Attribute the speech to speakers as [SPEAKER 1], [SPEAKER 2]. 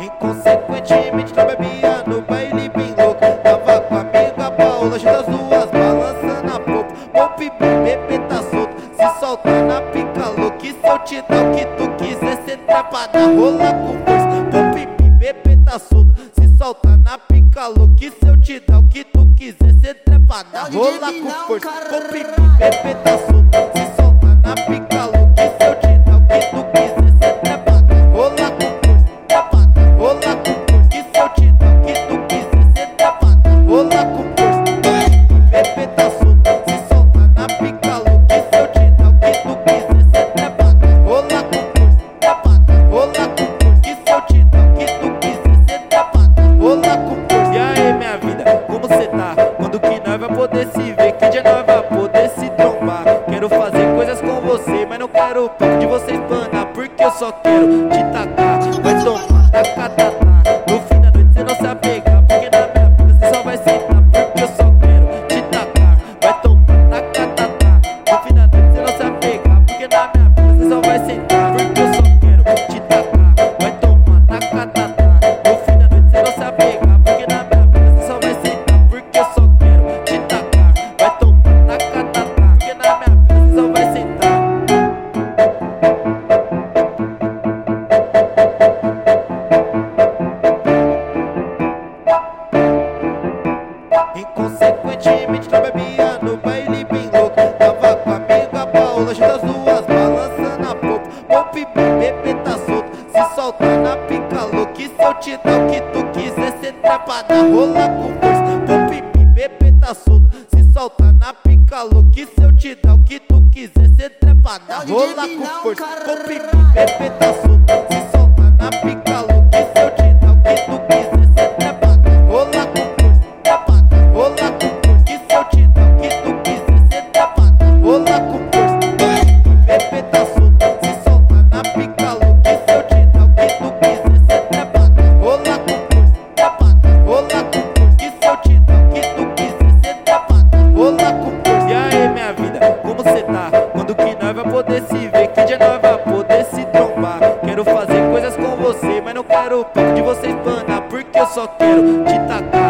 [SPEAKER 1] Inconsequentemente, tu bebia no baile bem louco. Tava com a amiga Paula, cheia das duas, balançando a popa. Poupe, bebê tá solto, se soltar na pica louca. E se eu te dar o que tu quiser, cê trapa na rola com força. Poupe, bebê tá solto solta na pica louca. Se eu te dar o que tu quiser, cê trepa na rola com força. Com pipi, bebê, tá solto. quero o de vocês, pana, porque eu só quero só bebia no baile bem louco. Tava com a amiga Paola, das duas, balançando a pouco. Pop bebê tá solto, se solta na pica louca. E se eu te dar o que tu quiser, cê trepada, rola com força. Pop e bebê tá solto, se solta na pica louca. E se eu te dar o que tu quiser, cê trepada, rola com força. Pop e bebê tá solto. vida, como cê tá? Quando que nós vai poder se ver? Que dia nós vai poder se trombar? Quero fazer coisas com você, mas não quero o pico de você espanar, porque eu só quero te tacar.